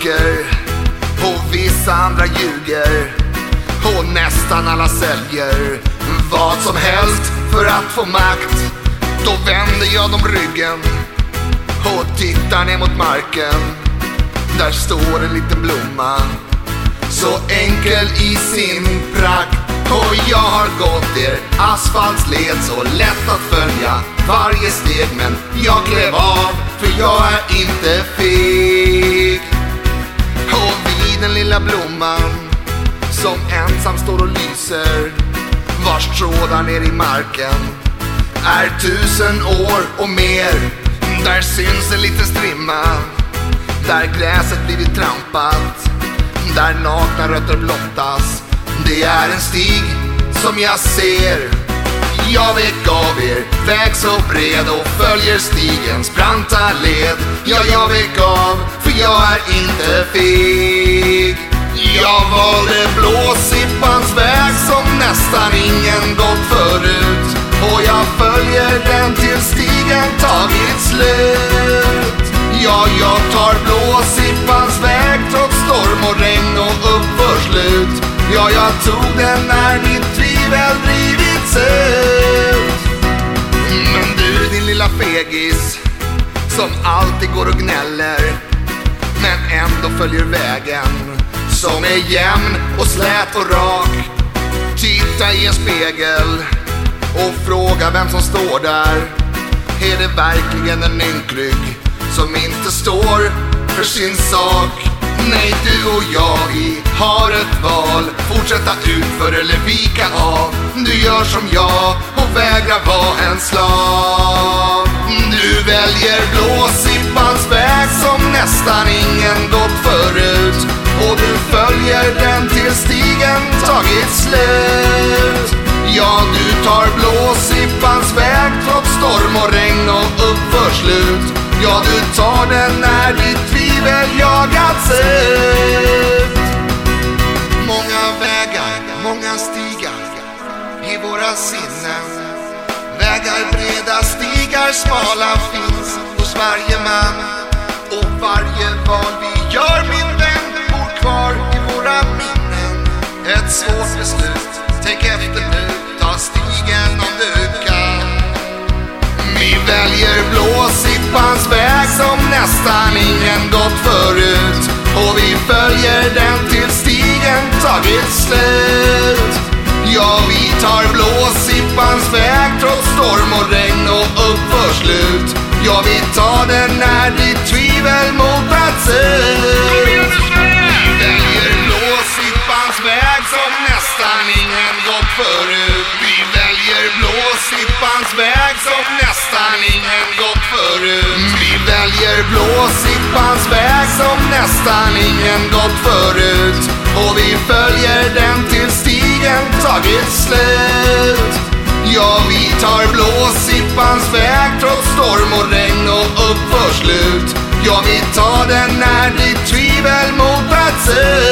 suger och vissa andra ljuger och nästan alla säljer vad som helst för att få makt. Då vänder jag dem ryggen och tittar ner mot marken. Där står en liten blomma, så enkel i sin prakt. Och jag har gått er asfaltsled så lätt att följa varje steg men jag klev av för jag är inte fel. Den lilla blomman som ensam står och lyser vars trådar ner i marken är tusen år och mer. Där syns en liten strimma där gräset blivit trampat där nakna rötter blottas. Det är en stig som jag ser. Jag vet gav er väg så bred och följer stigens branta led. Ja, jag vek av för jag är inte feg. Jag valde blåsippans väg som nästan ingen gått förut. Och jag följer den till stigen tagit slut. Ja, jag tar blåsippans väg trots storm och regn och uppförslut. Ja, jag tog den när mitt tvivel drivits ut. Som alltid går och gnäller men ändå följer vägen som är jämn och slät och rak. Titta i en spegel och fråga vem som står där. Är det verkligen en ynklig som inte står för sin sak? Nej, du och jag, vi har ett val. Fortsätta utför eller vika av. Du gör som jag och vägrar vara en slav. Du väljer blå blåsippans väg som nästan ingen gått förut. Och du följer den till stigen tagit slut. Ja, du tar blåsippans väg trots storm och regn och uppförslut. Ja, du tar den när ditt tvivel jagats ut. Många vägar, många stigar i våra sinnen. Vägar breda, stigar smala finns varje man. Och varje val vi gör, min vän, bor kvar i våra minnen. Ett svårt beslut, tänk efter nu, ta stigen om du kan. Vi väljer blåsippans väg som nästan ingen gått förut. Och vi följer den till stigen tagit slut. Ja, vi tar blåsippans väg trots storm och regn och uppförslut. Ja, vi tar den när ditt tvivel motats ut. Vi väljer blåsippans väg som nästan ingen gått förut. Vi väljer blåsippans väg som nästan ingen gått förut. Vi väljer blåsippans väg som nästan ingen gått förut. Och vi följer den till stigen tagit slut. Ja, vi tar blåsippans väg trots storm och regn slut uppförslut. Ja, vi tar den när ditt tvivel motats ut.